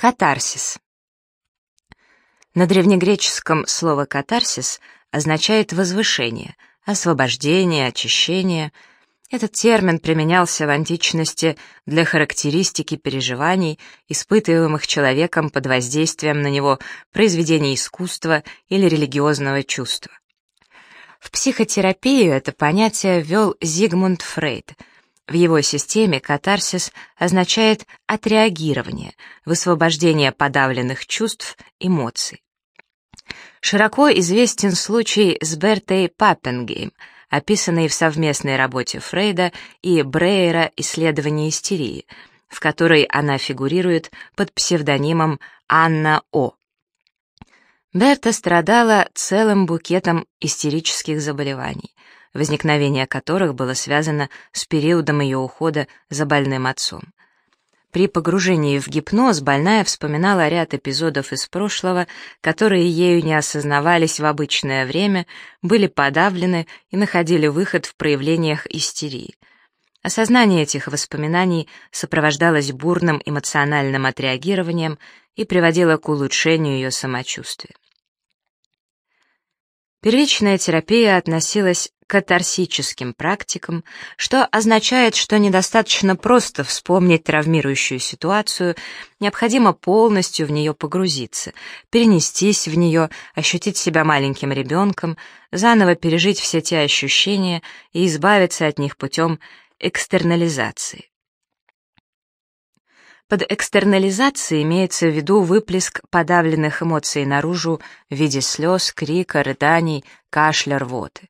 Катарсис. На древнегреческом слово «катарсис» означает «возвышение», «освобождение», «очищение». Этот термин применялся в античности для характеристики переживаний, испытываемых человеком под воздействием на него произведений искусства или религиозного чувства. В психотерапию это понятие ввел Зигмунд Фрейд — в его системе катарсис означает отреагирование, высвобождение подавленных чувств, эмоций. Широко известен случай с Бертой Паппенгейм, описанный в совместной работе Фрейда и Брейера «Исследование истерии», в которой она фигурирует под псевдонимом Анна О. Берта страдала целым букетом истерических заболеваний возникновение которых было связано с периодом ее ухода за больным отцом. При погружении в гипноз больная вспоминала ряд эпизодов из прошлого, которые ею не осознавались в обычное время, были подавлены и находили выход в проявлениях истерии. Осознание этих воспоминаний сопровождалось бурным эмоциональным отреагированием и приводило к улучшению ее самочувствия. Первичная терапия относилась катарсическим практикам, что означает, что недостаточно просто вспомнить травмирующую ситуацию, необходимо полностью в нее погрузиться, перенестись в нее, ощутить себя маленьким ребенком, заново пережить все те ощущения и избавиться от них путем экстернализации. Под экстернализацией имеется в виду выплеск подавленных эмоций наружу в виде слез, крика, рыданий, кашля, рвоты.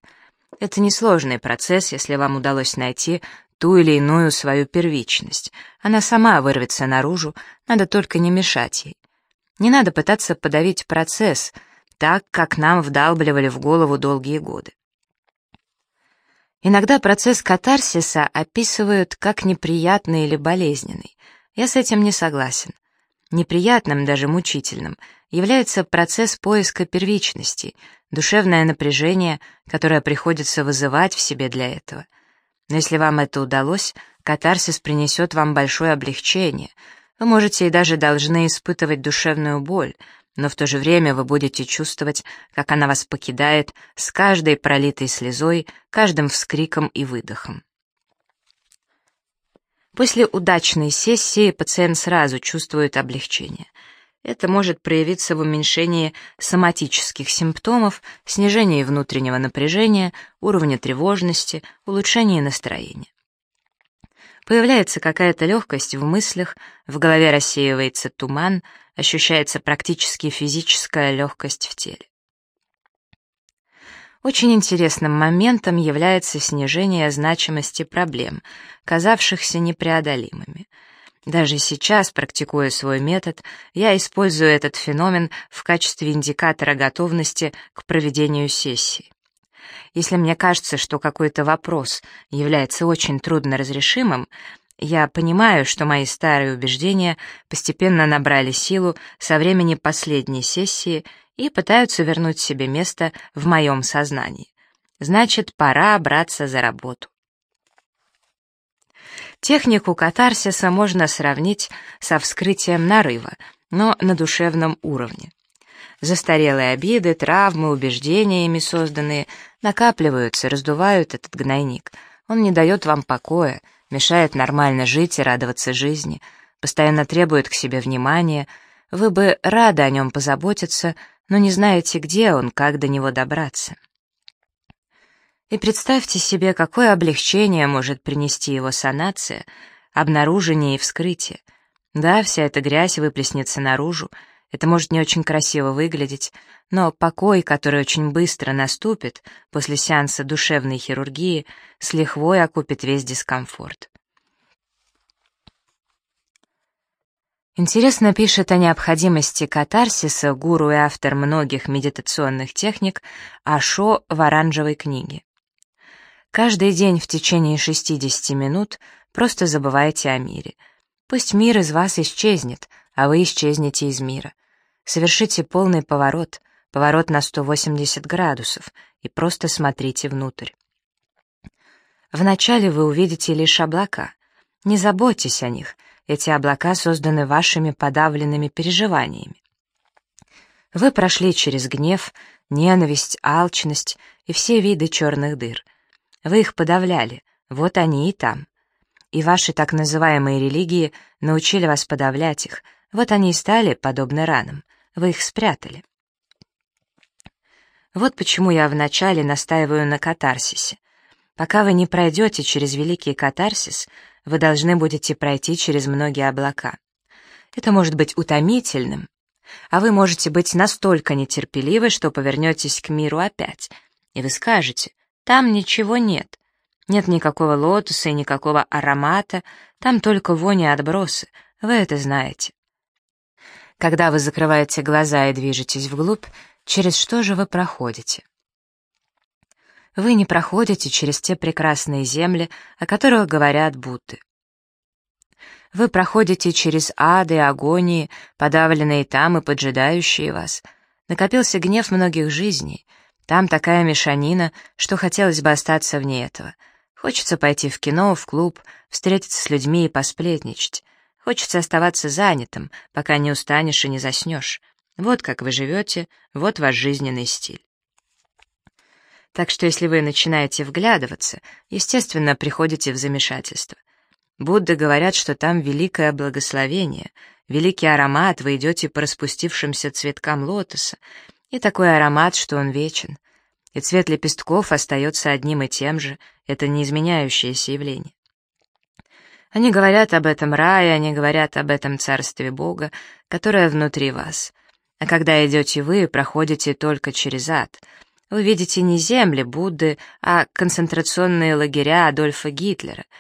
Это несложный процесс, если вам удалось найти ту или иную свою первичность. Она сама вырвется наружу, надо только не мешать ей. Не надо пытаться подавить процесс, так, как нам вдалбливали в голову долгие годы. Иногда процесс катарсиса описывают как неприятный или болезненный. Я с этим не согласен. Неприятным, даже мучительным, является процесс поиска первичности, душевное напряжение, которое приходится вызывать в себе для этого. Но если вам это удалось, катарсис принесет вам большое облегчение. Вы можете и даже должны испытывать душевную боль, но в то же время вы будете чувствовать, как она вас покидает с каждой пролитой слезой, каждым вскриком и выдохом. После удачной сессии пациент сразу чувствует облегчение. Это может проявиться в уменьшении соматических симптомов, снижении внутреннего напряжения, уровня тревожности, улучшении настроения. Появляется какая-то легкость в мыслях, в голове рассеивается туман, ощущается практически физическая легкость в теле. Очень интересным моментом является снижение значимости проблем, казавшихся непреодолимыми. Даже сейчас, практикуя свой метод, я использую этот феномен в качестве индикатора готовности к проведению сессии. Если мне кажется, что какой-то вопрос является очень трудно разрешимым, я понимаю, что мои старые убеждения постепенно набрали силу со времени последней сессии и пытаются вернуть себе место в моем сознании. Значит, пора браться за работу. Технику катарсиса можно сравнить со вскрытием нарыва, но на душевном уровне. Застарелые обиды, травмы, убеждения, ими созданные, накапливаются, раздувают этот гнойник. Он не дает вам покоя, мешает нормально жить и радоваться жизни, постоянно требует к себе внимания. Вы бы рады о нем позаботиться, но не знаете, где он, как до него добраться. И представьте себе, какое облегчение может принести его санация, обнаружение и вскрытие. Да, вся эта грязь выплеснется наружу, это может не очень красиво выглядеть, но покой, который очень быстро наступит после сеанса душевной хирургии, с лихвой окупит весь дискомфорт. Интересно пишет о необходимости катарсиса гуру и автор многих медитационных техник Ашо в оранжевой книге. Каждый день в течение 60 минут просто забывайте о мире. Пусть мир из вас исчезнет, а вы исчезнете из мира. Совершите полный поворот, поворот на 180 градусов, и просто смотрите внутрь. Вначале вы увидите лишь облака. Не заботьтесь о них — эти облака созданы вашими подавленными переживаниями. Вы прошли через гнев, ненависть, алчность и все виды черных дыр. Вы их подавляли, вот они и там. И ваши так называемые религии научили вас подавлять их, вот они и стали подобны ранам, вы их спрятали. Вот почему я вначале настаиваю на катарсисе. Пока вы не пройдете через великий катарсис, вы должны будете пройти через многие облака. Это может быть утомительным, а вы можете быть настолько нетерпеливы, что повернетесь к миру опять, и вы скажете, там ничего нет. Нет никакого лотоса и никакого аромата, там только вони отбросы, вы это знаете. Когда вы закрываете глаза и движетесь вглубь, через что же вы проходите? Вы не проходите через те прекрасные земли, о которых говорят Будды. Вы проходите через ады агонии, подавленные там и поджидающие вас. Накопился гнев многих жизней. Там такая мешанина, что хотелось бы остаться вне этого. Хочется пойти в кино, в клуб, встретиться с людьми и посплетничать. Хочется оставаться занятым, пока не устанешь и не заснешь. Вот как вы живете, вот ваш жизненный стиль. Так что если вы начинаете вглядываться, естественно, приходите в замешательство. Будды говорят, что там великое благословение, великий аромат, вы идете по распустившимся цветкам лотоса, и такой аромат, что он вечен. И цвет лепестков остается одним и тем же, это неизменяющееся явление. Они говорят об этом рае, они говорят об этом царстве Бога, которое внутри вас. А когда идете вы, проходите только через ад. Вы видите не земли Будды, а концентрационные лагеря Адольфа Гитлера —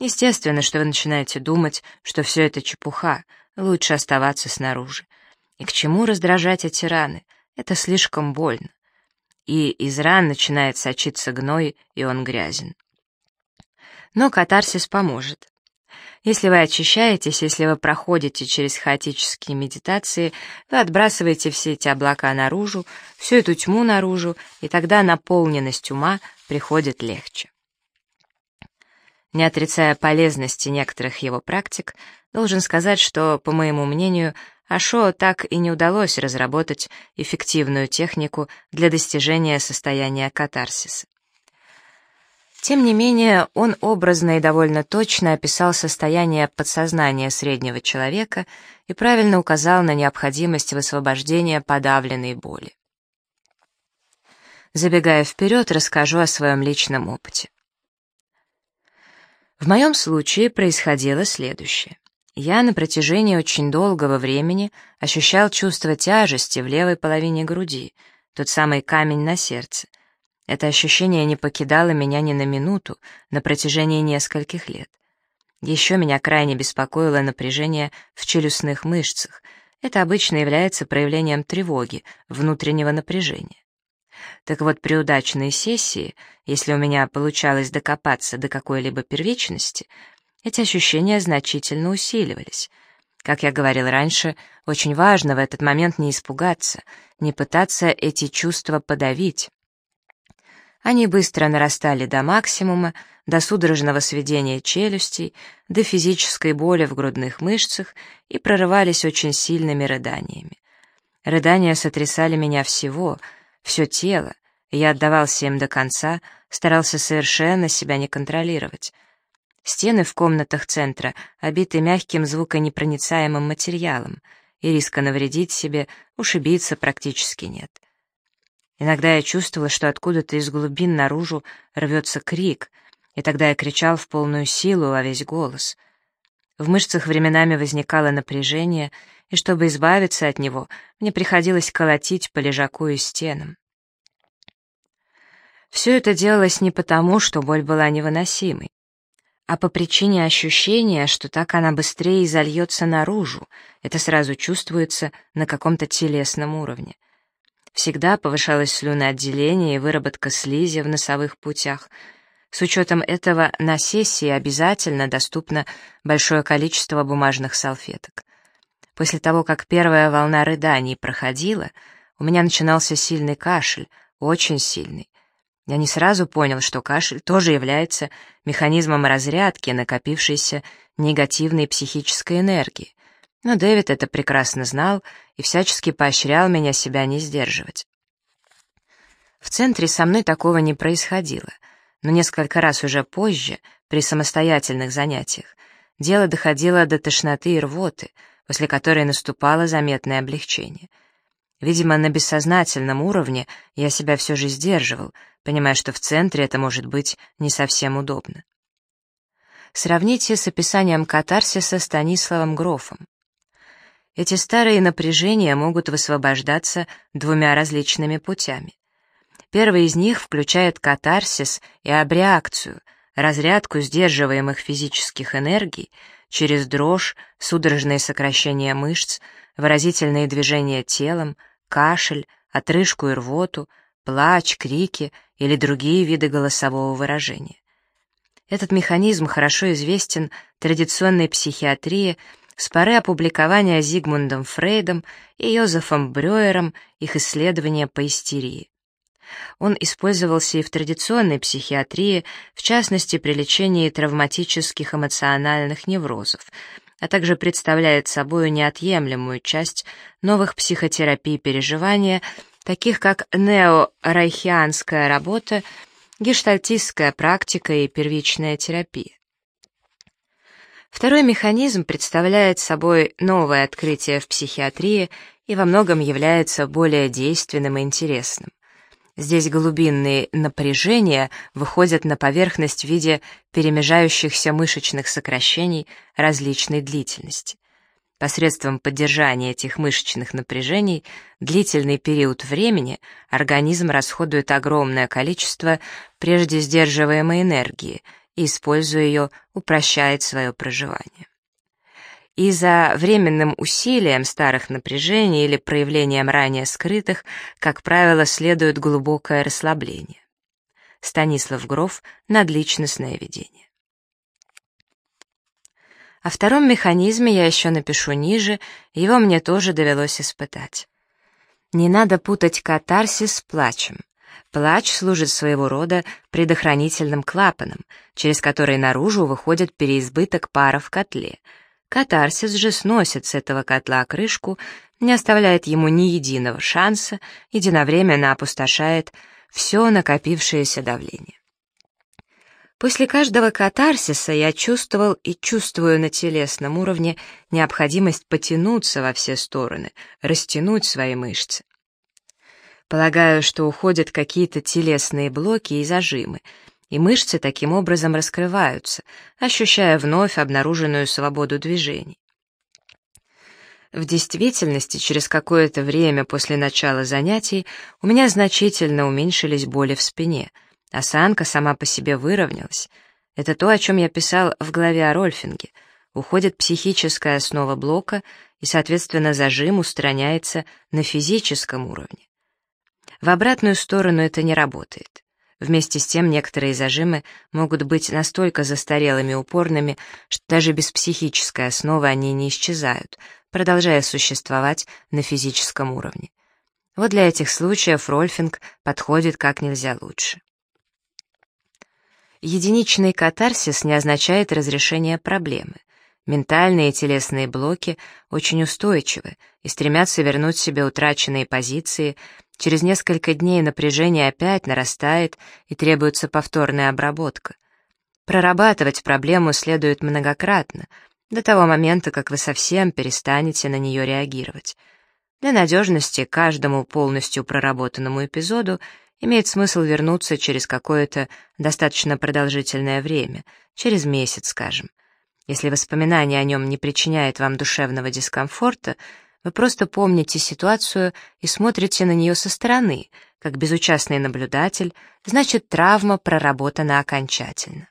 Естественно, что вы начинаете думать, что все это чепуха, лучше оставаться снаружи. И к чему раздражать эти раны? Это слишком больно. И из ран начинает сочиться гной, и он грязен. Но катарсис поможет. Если вы очищаетесь, если вы проходите через хаотические медитации, вы отбрасываете все эти облака наружу, всю эту тьму наружу, и тогда наполненность ума приходит легче. Не отрицая полезности некоторых его практик, должен сказать, что, по моему мнению, Ашо так и не удалось разработать эффективную технику для достижения состояния катарсиса. Тем не менее, он образно и довольно точно описал состояние подсознания среднего человека и правильно указал на необходимость высвобождения подавленной боли. Забегая вперед, расскажу о своем личном опыте. В моем случае происходило следующее. Я на протяжении очень долгого времени ощущал чувство тяжести в левой половине груди, тот самый камень на сердце. Это ощущение не покидало меня ни на минуту на протяжении нескольких лет. Еще меня крайне беспокоило напряжение в челюстных мышцах. Это обычно является проявлением тревоги, внутреннего напряжения. Так вот, при удачной сессии, если у меня получалось докопаться до какой-либо первичности, эти ощущения значительно усиливались. Как я говорил раньше, очень важно в этот момент не испугаться, не пытаться эти чувства подавить. Они быстро нарастали до максимума, до судорожного сведения челюстей, до физической боли в грудных мышцах и прорывались очень сильными рыданиями. Рыдания сотрясали меня всего — все тело, и я отдавался им до конца, старался совершенно себя не контролировать. Стены в комнатах центра обиты мягким звуконепроницаемым материалом, и риска навредить себе, ушибиться практически нет. Иногда я чувствовала, что откуда-то из глубин наружу рвется крик, и тогда я кричал в полную силу во весь голос. В мышцах временами возникало напряжение, и чтобы избавиться от него, мне приходилось колотить по лежаку и стенам. Все это делалось не потому, что боль была невыносимой, а по причине ощущения, что так она быстрее изольется наружу, это сразу чувствуется на каком-то телесном уровне. Всегда повышалось слюноотделение и выработка слизи в носовых путях. С учетом этого на сессии обязательно доступно большое количество бумажных салфеток. После того, как первая волна рыданий проходила, у меня начинался сильный кашель, очень сильный. Я не сразу понял, что кашель тоже является механизмом разрядки накопившейся негативной психической энергии. Но Дэвид это прекрасно знал и всячески поощрял меня себя не сдерживать. В центре со мной такого не происходило, но несколько раз уже позже, при самостоятельных занятиях, дело доходило до тошноты и рвоты, после которой наступало заметное облегчение. Видимо, на бессознательном уровне я себя все же сдерживал, понимая, что в центре это может быть не совсем удобно. Сравните с описанием катарсиса Станиславом Грофом. Эти старые напряжения могут высвобождаться двумя различными путями. Первый из них включает катарсис и абреакцию, разрядку сдерживаемых физических энергий через дрожь, судорожные сокращения мышц, выразительные движения телом, кашель, отрыжку и рвоту, плач, крики или другие виды голосового выражения. Этот механизм хорошо известен традиционной психиатрии с поры опубликования Зигмундом Фрейдом и Йозефом Брюером их исследования по истерии. Он использовался и в традиционной психиатрии, в частности при лечении травматических эмоциональных неврозов, а также представляет собой неотъемлемую часть новых психотерапий переживания, таких как неорайхианская работа, гештальтистская практика и первичная терапия. Второй механизм представляет собой новое открытие в психиатрии и во многом является более действенным и интересным. Здесь глубинные напряжения выходят на поверхность в виде перемежающихся мышечных сокращений различной длительности. Посредством поддержания этих мышечных напряжений длительный период времени организм расходует огромное количество прежде сдерживаемой энергии используя ее, упрощает свое проживание и за временным усилием старых напряжений или проявлением ранее скрытых, как правило, следует глубокое расслабление. Станислав Гров «Надличностное видение». О втором механизме я еще напишу ниже, его мне тоже довелось испытать. Не надо путать катарсис с плачем. Плач служит своего рода предохранительным клапаном, через который наружу выходит переизбыток пара в котле — Катарсис же сносит с этого котла крышку, не оставляет ему ни единого шанса, единовременно опустошает все накопившееся давление. После каждого катарсиса я чувствовал и чувствую на телесном уровне необходимость потянуться во все стороны, растянуть свои мышцы. Полагаю, что уходят какие-то телесные блоки и зажимы, и мышцы таким образом раскрываются, ощущая вновь обнаруженную свободу движений. В действительности, через какое-то время после начала занятий у меня значительно уменьшились боли в спине, осанка сама по себе выровнялась. Это то, о чем я писал в главе о Рольфинге. Уходит психическая основа блока, и, соответственно, зажим устраняется на физическом уровне. В обратную сторону это не работает. Вместе с тем некоторые зажимы могут быть настолько застарелыми и упорными, что даже без психической основы они не исчезают, продолжая существовать на физическом уровне. Вот для этих случаев рольфинг подходит как нельзя лучше. Единичный катарсис не означает разрешение проблемы. Ментальные и телесные блоки очень устойчивы и стремятся вернуть себе утраченные позиции, Через несколько дней напряжение опять нарастает и требуется повторная обработка. Прорабатывать проблему следует многократно, до того момента, как вы совсем перестанете на нее реагировать. Для надежности каждому полностью проработанному эпизоду имеет смысл вернуться через какое-то достаточно продолжительное время, через месяц, скажем. Если воспоминание о нем не причиняет вам душевного дискомфорта, вы просто помните ситуацию и смотрите на нее со стороны, как безучастный наблюдатель, значит, травма проработана окончательно.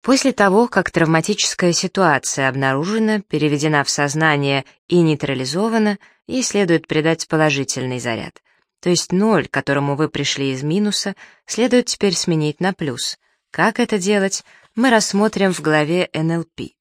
После того, как травматическая ситуация обнаружена, переведена в сознание и нейтрализована, ей следует придать положительный заряд. То есть ноль, к которому вы пришли из минуса, следует теперь сменить на плюс. Как это делать, мы рассмотрим в главе НЛП.